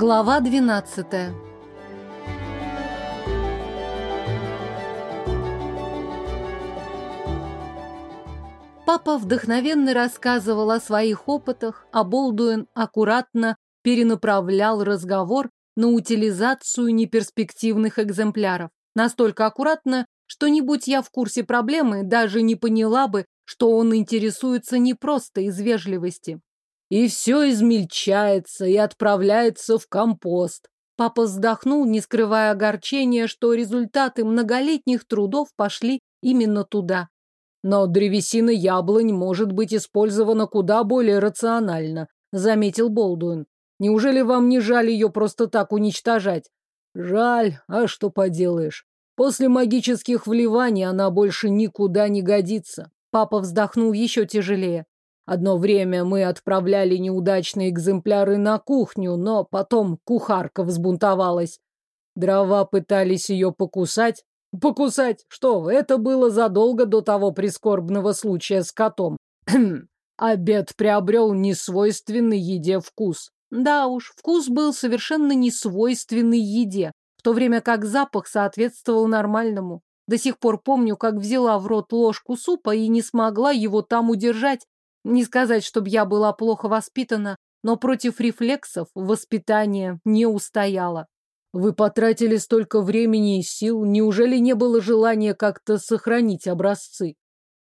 Глава 12 Папа вдохновенно рассказывал о своих опытах, а Болдуин аккуратно перенаправлял разговор на утилизацию неперспективных экземпляров. Настолько аккуратно, что не будь я в курсе проблемы, даже не поняла бы, что он интересуется не просто из вежливости. И все измельчается и отправляется в компост. Папа вздохнул, не скрывая огорчения, что результаты многолетних трудов пошли именно туда. Но древесина яблонь может быть использована куда более рационально, заметил Болдуин. Неужели вам не жаль ее просто так уничтожать? Жаль, а что поделаешь. После магических вливаний она больше никуда не годится. Папа вздохнул еще тяжелее. Одно время мы отправляли неудачные экземпляры на кухню, но потом кухарка взбунтовалась. Дрова пытались ее покусать. Покусать? Что, это было задолго до того прискорбного случая с котом. Обед приобрел несвойственный еде вкус. Да уж, вкус был совершенно несвойственный еде, в то время как запах соответствовал нормальному. До сих пор помню, как взяла в рот ложку супа и не смогла его там удержать, не сказать, чтобы я была плохо воспитана, но против рефлексов воспитание не устояло. Вы потратили столько времени и сил, неужели не было желания как-то сохранить образцы?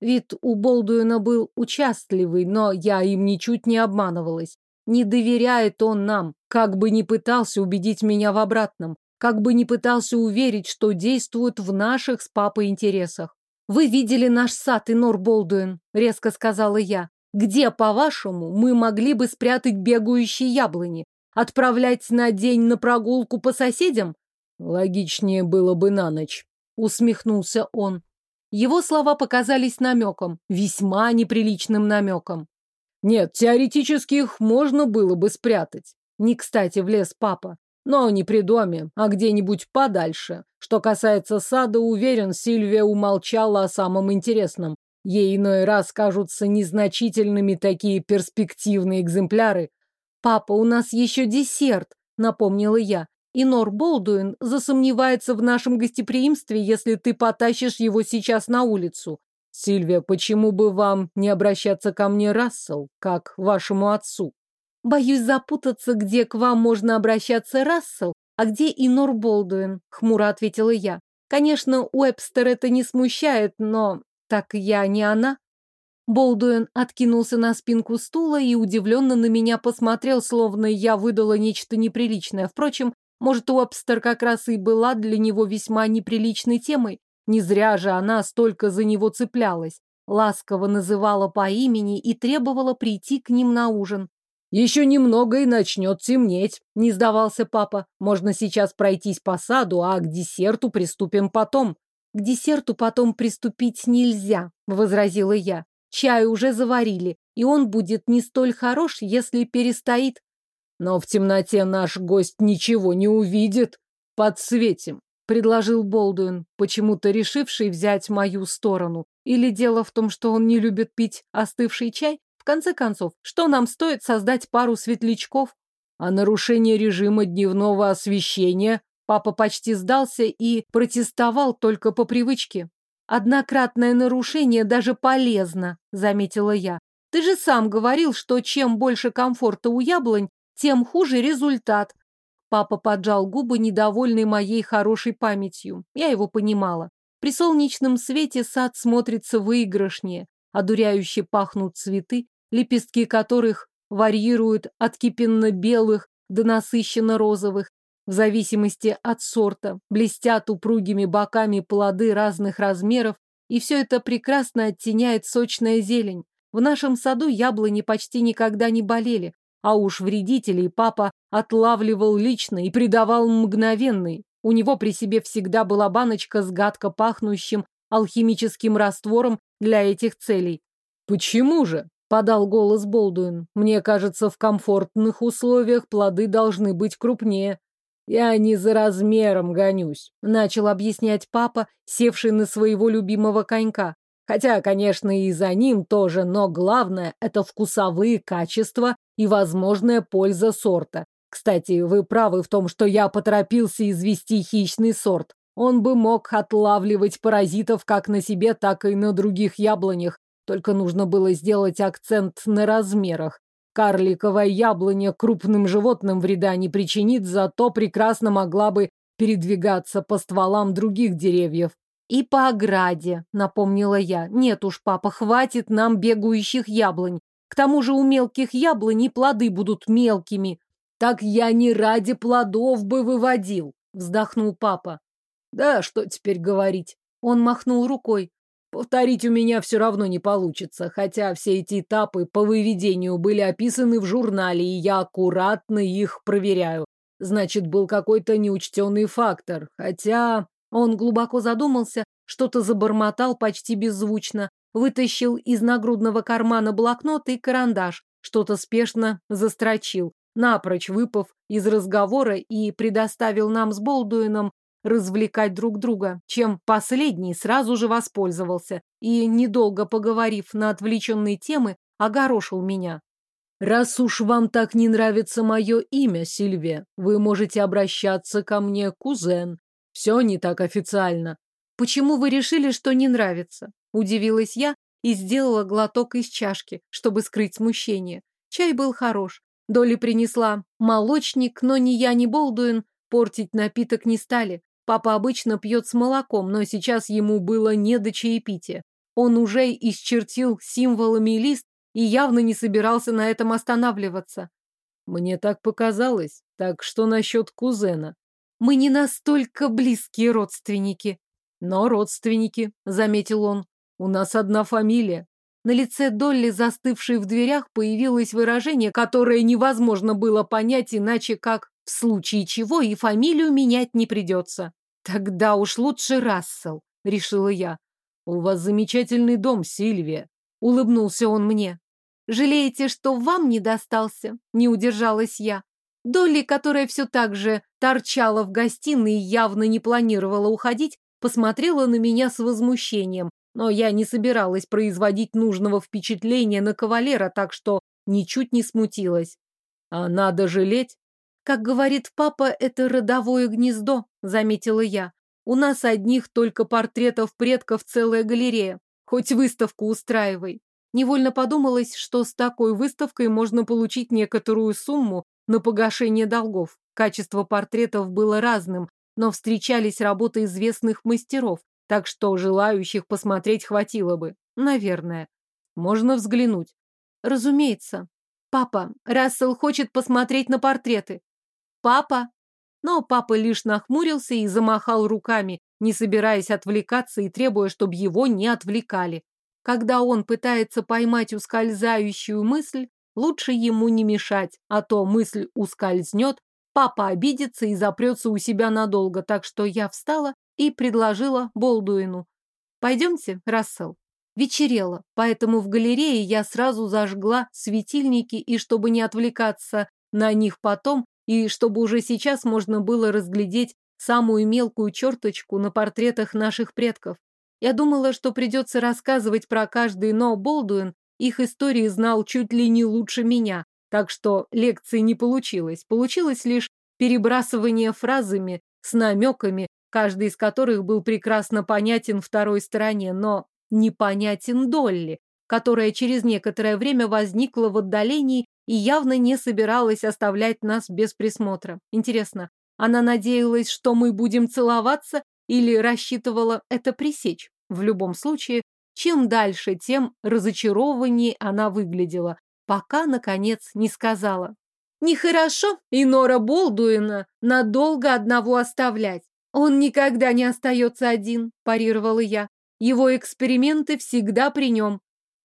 Вид у Болдуина был участливый, но я им ничуть не обманывалась. Не доверяет он нам, как бы ни пытался убедить меня в обратном, как бы ни пытался уверить, что действует в наших с папой интересах. «Вы видели наш сад, Инор Болдуин», — резко сказала я. Где, по-вашему, мы могли бы спрятать бегающие яблони? Отправлять на день на прогулку по соседям? Логичнее было бы на ночь, усмехнулся он. Его слова показались намеком, весьма неприличным намеком. Нет, теоретически их можно было бы спрятать. Не кстати влез папа. Но не при доме, а где-нибудь подальше. Что касается сада, уверен, Сильвия умолчала о самом интересном. Ей иной раз кажутся незначительными такие перспективные экземпляры. «Папа, у нас еще десерт», — напомнила я. «И Нор Болдуин засомневается в нашем гостеприимстве, если ты потащишь его сейчас на улицу. Сильвия, почему бы вам не обращаться ко мне, Рассел, как вашему отцу?» «Боюсь запутаться, где к вам можно обращаться, Рассел, а где и Нор Болдуин», — хмуро ответила я. «Конечно, Уэбстер это не смущает, но так я не она? Болдуин откинулся на спинку стула и удивленно на меня посмотрел, словно я выдала нечто неприличное. Впрочем, может, Уобстер как раз и была для него весьма неприличной темой. Не зря же она столько за него цеплялась. Ласково называла по имени и требовала прийти к ним на ужин. «Еще немного и начнет темнеть», — не сдавался папа. «Можно сейчас пройтись по саду, а к десерту приступим потом». К десерту потом приступить нельзя, возразила я. Чай уже заварили, и он будет не столь хорош, если перестоит. Но в темноте наш гость ничего не увидит. Подсветим, предложил Болдуин, почему-то решивший взять мою сторону. Или дело в том, что он не любит пить остывший чай? В конце концов, что нам стоит создать пару светлячков? А нарушение режима дневного освещения Папа почти сдался и протестовал только по привычке. «Однократное нарушение даже полезно», — заметила я. «Ты же сам говорил, что чем больше комфорта у яблонь, тем хуже результат». Папа поджал губы, недовольный моей хорошей памятью. Я его понимала. При солнечном свете сад смотрится выигрышнее. Одуряюще пахнут цветы, лепестки которых варьируют от кипенно-белых до насыщенно-розовых, в зависимости от сорта, блестят упругими боками плоды разных размеров, и все это прекрасно оттеняет сочная зелень. В нашем саду яблони почти никогда не болели, а уж вредителей папа отлавливал лично и придавал мгновенный. У него при себе всегда была баночка с гадко пахнущим алхимическим раствором для этих целей. «Почему же?» — подал голос Болдуин. «Мне кажется, в комфортных условиях плоды должны быть крупнее». «Я не за размером гонюсь», — начал объяснять папа, севший на своего любимого конька. Хотя, конечно, и за ним тоже, но главное — это вкусовые качества и возможная польза сорта. Кстати, вы правы в том, что я поторопился извести хищный сорт. Он бы мог отлавливать паразитов как на себе, так и на других яблонях. Только нужно было сделать акцент на размерах. Карликовая яблоня крупным животным вреда не причинит, зато прекрасно могла бы передвигаться по стволам других деревьев. И по ограде, напомнила я. Нет уж, папа, хватит нам бегающих яблонь. К тому же у мелких яблонь плоды будут мелкими. Так я не ради плодов бы выводил, вздохнул папа. Да, что теперь говорить? Он махнул рукой. Повторить у меня все равно не получится, хотя все эти этапы по выведению были описаны в журнале, и я аккуратно их проверяю. Значит, был какой-то неучтенный фактор, хотя... Он глубоко задумался, что-то забормотал почти беззвучно, вытащил из нагрудного кармана блокнот и карандаш, что-то спешно застрочил, напрочь выпав из разговора и предоставил нам с Болдуином развлекать друг друга, чем последний сразу же воспользовался и, недолго поговорив на отвлеченные темы, огорошил меня. «Раз уж вам так не нравится мое имя, Сильвия, вы можете обращаться ко мне, кузен. Все не так официально». «Почему вы решили, что не нравится?» Удивилась я и сделала глоток из чашки, чтобы скрыть смущение. Чай был хорош. Доли принесла молочник, но ни я, ни Болдуин портить напиток не стали. Папа обычно пьет с молоком, но сейчас ему было не до чаепития. Он уже исчертил символами лист и явно не собирался на этом останавливаться. Мне так показалось. Так что насчет кузена? Мы не настолько близкие родственники. Но родственники, заметил он. У нас одна фамилия. На лице Долли, застывшей в дверях, появилось выражение, которое невозможно было понять иначе, как в случае чего и фамилию менять не придется. Тогда уж лучше Рассел, решила я. У вас замечательный дом, Сильвия. Улыбнулся он мне. Жалеете, что вам не достался? Не удержалась я. Долли, которая все так же торчала в гостиной и явно не планировала уходить, посмотрела на меня с возмущением, но я не собиралась производить нужного впечатления на кавалера, так что ничуть не смутилась. А надо жалеть? Как говорит папа, это родовое гнездо, заметила я. У нас одних только портретов предков целая галерея. Хоть выставку устраивай. Невольно подумалось, что с такой выставкой можно получить некоторую сумму на погашение долгов. Качество портретов было разным, но встречались работы известных мастеров, так что желающих посмотреть хватило бы. Наверное. Можно взглянуть. Разумеется. Папа, Рассел хочет посмотреть на портреты. «Папа!» Но папа лишь нахмурился и замахал руками, не собираясь отвлекаться и требуя, чтобы его не отвлекали. Когда он пытается поймать ускользающую мысль, лучше ему не мешать, а то мысль ускользнет, папа обидится и запрется у себя надолго, так что я встала и предложила Болдуину. «Пойдемте, Рассел». Вечерело, поэтому в галерее я сразу зажгла светильники, и чтобы не отвлекаться на них потом, и чтобы уже сейчас можно было разглядеть самую мелкую черточку на портретах наших предков. Я думала, что придется рассказывать про каждый, но Болдуин их истории знал чуть ли не лучше меня, так что лекции не получилось. Получилось лишь перебрасывание фразами с намеками, каждый из которых был прекрасно понятен второй стороне, но непонятен Долли, которая через некоторое время возникла в отдалении и явно не собиралась оставлять нас без присмотра. Интересно, она надеялась, что мы будем целоваться или рассчитывала это пресечь? В любом случае, чем дальше, тем разочарованнее она выглядела, пока, наконец, не сказала. Нехорошо Инора Болдуина надолго одного оставлять. Он никогда не остается один, парировала я. Его эксперименты всегда при нем.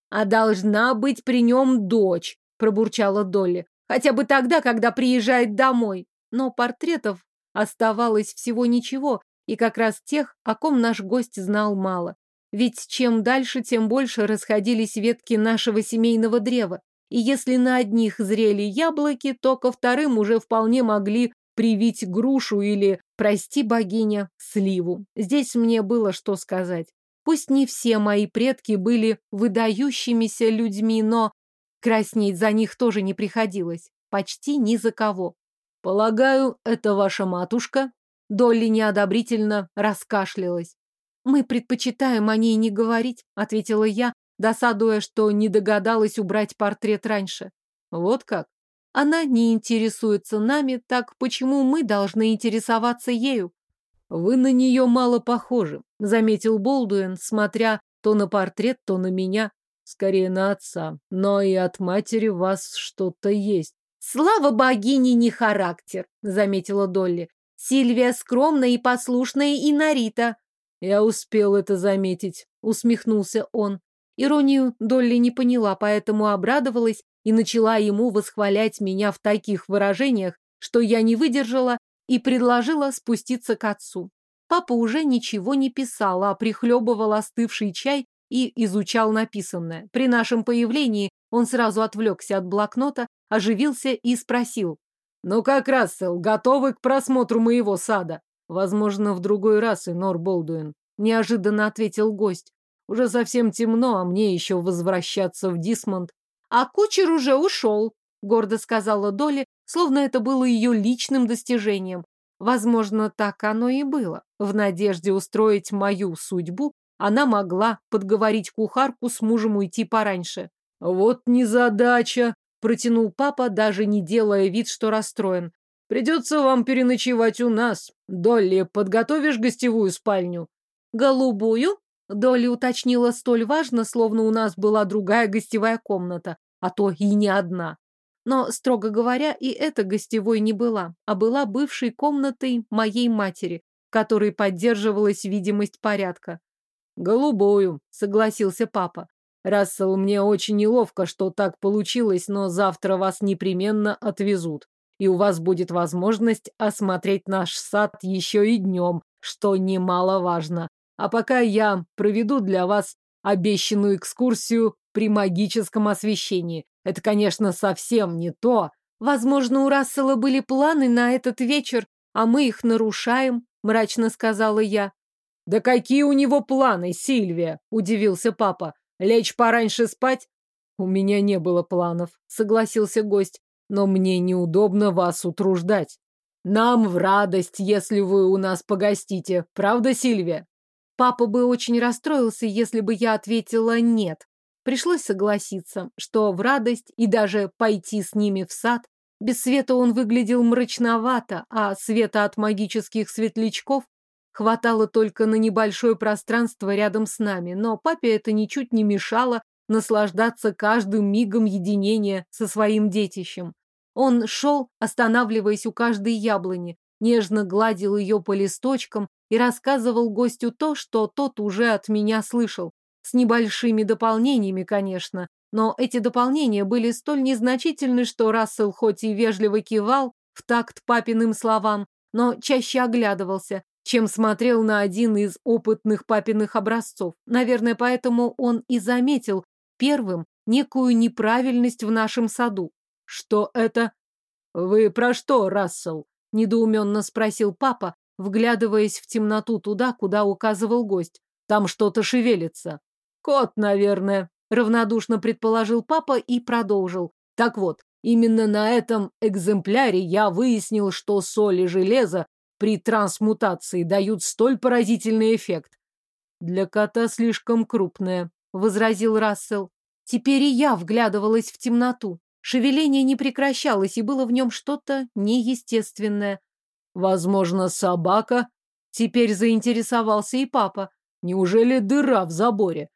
А должна быть при нем дочь, пробурчала Долли. Хотя бы тогда, когда приезжает домой. Но портретов оставалось всего ничего, и как раз тех, о ком наш гость знал мало. Ведь чем дальше, тем больше расходились ветки нашего семейного древа. И если на одних зрели яблоки, то ко вторым уже вполне могли привить грушу или, прости богиня, сливу. Здесь мне было что сказать. Пусть не все мои предки были выдающимися людьми, но Краснеть за них тоже не приходилось. Почти ни за кого. Полагаю, это ваша матушка? Долли неодобрительно раскашлялась. Мы предпочитаем о ней не говорить, ответила я, досадуя, что не догадалась убрать портрет раньше. Вот как? Она не интересуется нами, так почему мы должны интересоваться ею? Вы на нее мало похожи, заметил Болдуин, смотря то на портрет, то на меня. Скорее на отца. Но и от матери вас что-то есть. Слава богине не характер, заметила Долли. Сильвия скромная и послушная и Нарита. Я успел это заметить, усмехнулся он. Иронию Долли не поняла, поэтому обрадовалась и начала ему восхвалять меня в таких выражениях, что я не выдержала и предложила спуститься к отцу. Папа уже ничего не писал, а прихлебывал остывший чай и изучал написанное. При нашем появлении он сразу отвлекся от блокнота, оживился и спросил. «Ну как, Рассел, готовы к просмотру моего сада?» «Возможно, в другой раз, Инор Болдуин», — неожиданно ответил гость. «Уже совсем темно, а мне еще возвращаться в Дисмонд». «А кучер уже ушел», — гордо сказала Долли, словно это было ее личным достижением. Возможно, так оно и было. В надежде устроить мою судьбу она могла подговорить кухарку с мужем уйти пораньше. «Вот незадача!» – протянул папа, даже не делая вид, что расстроен. «Придется вам переночевать у нас. Долли, подготовишь гостевую спальню?» «Голубую?» – Долли уточнила столь важно, словно у нас была другая гостевая комната, а то и не одна. Но, строго говоря, и эта гостевой не была, а была бывшей комнатой моей матери, которой поддерживалась видимость порядка. «Голубую», — согласился папа. «Рассел, мне очень неловко, что так получилось, но завтра вас непременно отвезут, и у вас будет возможность осмотреть наш сад еще и днем, что немаловажно. А пока я проведу для вас обещанную экскурсию при магическом освещении. Это, конечно, совсем не то. Возможно, у Рассела были планы на этот вечер, а мы их нарушаем, мрачно сказала я. «Да какие у него планы, Сильвия?» – удивился папа. «Лечь пораньше спать?» «У меня не было планов», – согласился гость. «Но мне неудобно вас утруждать. Нам в радость, если вы у нас погостите. Правда, Сильвия?» Папа бы очень расстроился, если бы я ответила «нет». Пришлось согласиться, что в радость и даже пойти с ними в сад. Без света он выглядел мрачновато, а света от магических светлячков Хватало только на небольшое пространство рядом с нами, но папе это ничуть не мешало наслаждаться каждым мигом единения со своим детищем. Он шел, останавливаясь у каждой яблони, нежно гладил ее по листочкам и рассказывал гостю то, что тот уже от меня слышал. С небольшими дополнениями, конечно, но эти дополнения были столь незначительны, что Рассел хоть и вежливо кивал в такт папиным словам, но чаще оглядывался, чем смотрел на один из опытных папиных образцов. Наверное, поэтому он и заметил первым некую неправильность в нашем саду. Что это? Вы про что, Рассел? Недоуменно спросил папа, вглядываясь в темноту туда, куда указывал гость. Там что-то шевелится. Кот, наверное, равнодушно предположил папа и продолжил. Так вот, именно на этом экземпляре я выяснил, что соль и железо при трансмутации дают столь поразительный эффект. Для кота слишком крупная, возразил Рассел. Теперь и я вглядывалась в темноту. Шевеление не прекращалось, и было в нем что-то неестественное. Возможно, собака? Теперь заинтересовался и папа. Неужели дыра в заборе?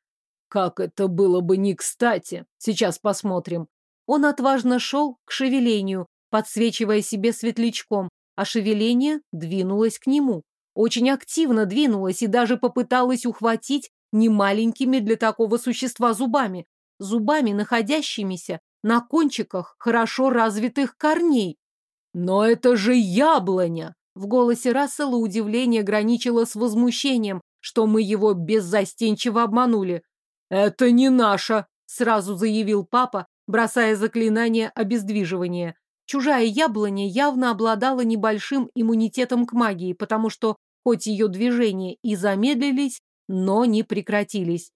Как это было бы не кстати. Сейчас посмотрим. Он отважно шел к шевелению, подсвечивая себе светлячком, а шевеление двинулось к нему. Очень активно двинулось и даже попыталась ухватить немаленькими для такого существа зубами, зубами, находящимися на кончиках хорошо развитых корней. «Но это же яблоня!» В голосе Рассела удивление граничило с возмущением, что мы его беззастенчиво обманули. «Это не наша!» — сразу заявил папа, бросая заклинание обездвиживания. Чужая яблоня явно обладала небольшим иммунитетом к магии, потому что хоть ее движения и замедлились, но не прекратились.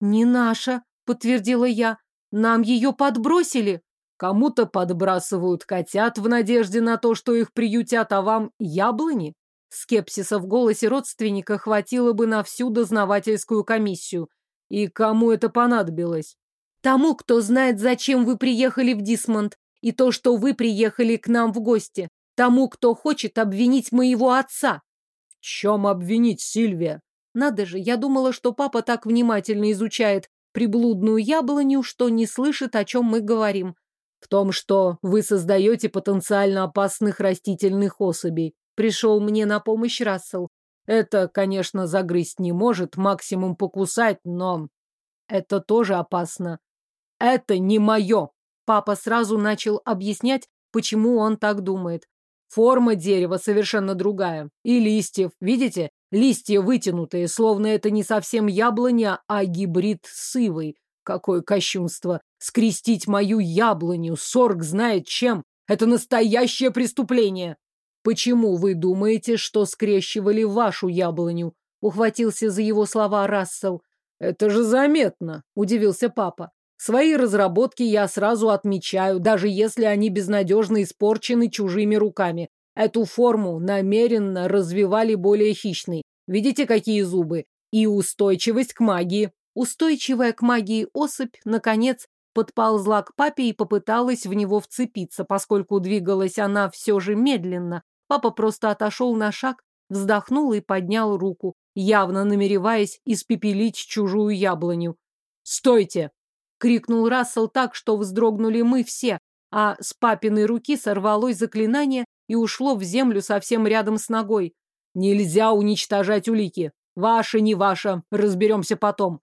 «Не наша», — подтвердила я. «Нам ее подбросили». Кому-то подбрасывают котят в надежде на то, что их приютят, а вам яблони? Скепсиса в голосе родственника хватило бы на всю дознавательскую комиссию. И кому это понадобилось? Тому, кто знает, зачем вы приехали в Дисмонд, и то, что вы приехали к нам в гости. Тому, кто хочет обвинить моего отца. В чем обвинить, Сильвия? Надо же, я думала, что папа так внимательно изучает приблудную яблоню, что не слышит, о чем мы говорим. В том, что вы создаете потенциально опасных растительных особей. Пришел мне на помощь Рассел. Это, конечно, загрызть не может, максимум покусать, но это тоже опасно. Это не мое. Папа сразу начал объяснять, почему он так думает. Форма дерева совершенно другая. И листьев, видите? Листья вытянутые, словно это не совсем яблоня, а гибрид с ивой. Какое кощунство! Скрестить мою яблоню, сорг знает чем. Это настоящее преступление. Почему вы думаете, что скрещивали вашу яблоню? Ухватился за его слова Рассел. Это же заметно, удивился папа. Свои разработки я сразу отмечаю, даже если они безнадежно испорчены чужими руками. Эту форму намеренно развивали более хищной. Видите, какие зубы? И устойчивость к магии. Устойчивая к магии особь, наконец, подползла к папе и попыталась в него вцепиться, поскольку двигалась она все же медленно. Папа просто отошел на шаг, вздохнул и поднял руку, явно намереваясь испепелить чужую яблоню. «Стойте!» крикнул Рассел так, что вздрогнули мы все, а с папиной руки сорвалось заклинание и ушло в землю совсем рядом с ногой. Нельзя уничтожать улики. Ваше, не ваше, разберемся потом.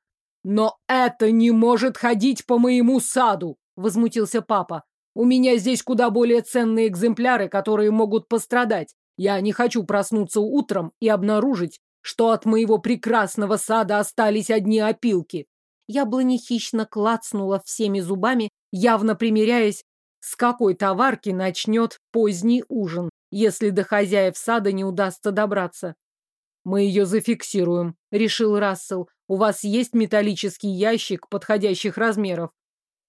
Но это не может ходить по моему саду, возмутился папа. У меня здесь куда более ценные экземпляры, которые могут пострадать. Я не хочу проснуться утром и обнаружить, что от моего прекрасного сада остались одни опилки. Яблони хищно клацнула всеми зубами, явно примеряясь, с какой товарки начнет поздний ужин, если до хозяев сада не удастся добраться. «Мы ее зафиксируем», — решил Рассел. «У вас есть металлический ящик подходящих размеров?»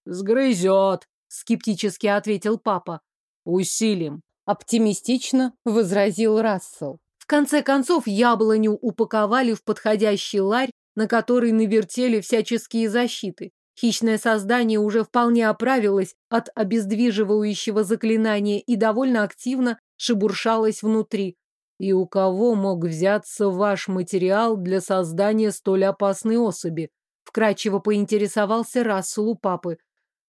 «Сгрызет», — скептически ответил папа. «Усилим», — оптимистично возразил Рассел. В конце концов, яблоню упаковали в подходящий ларь на который навертели всяческие защиты. Хищное создание уже вполне оправилось от обездвиживающего заклинания и довольно активно шебуршалось внутри. И у кого мог взяться ваш материал для создания столь опасной особи? Вкратчиво поинтересовался Рассел у папы.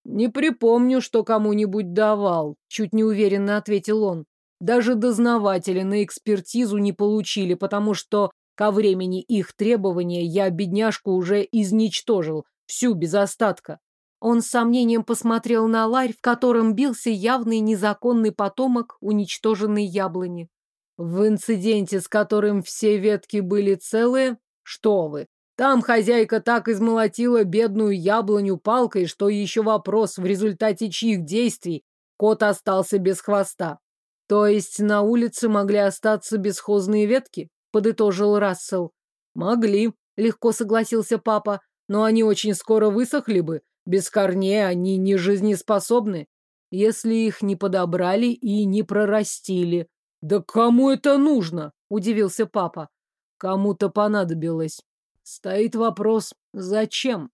Не припомню, что кому-нибудь давал, чуть неуверенно ответил он. Даже дознаватели на экспертизу не получили, потому что Ко времени их требования я бедняжку уже изничтожил, всю без остатка. Он с сомнением посмотрел на ларь, в котором бился явный незаконный потомок уничтоженной яблони. В инциденте, с которым все ветки были целые, что вы, там хозяйка так измолотила бедную яблоню палкой, что еще вопрос, в результате чьих действий кот остался без хвоста. То есть на улице могли остаться бесхозные ветки? подытожил Рассел. Могли, легко согласился папа, но они очень скоро высохли бы. Без корней они не жизнеспособны, если их не подобрали и не прорастили. Да кому это нужно? удивился папа. Кому-то понадобилось. Стоит вопрос, зачем?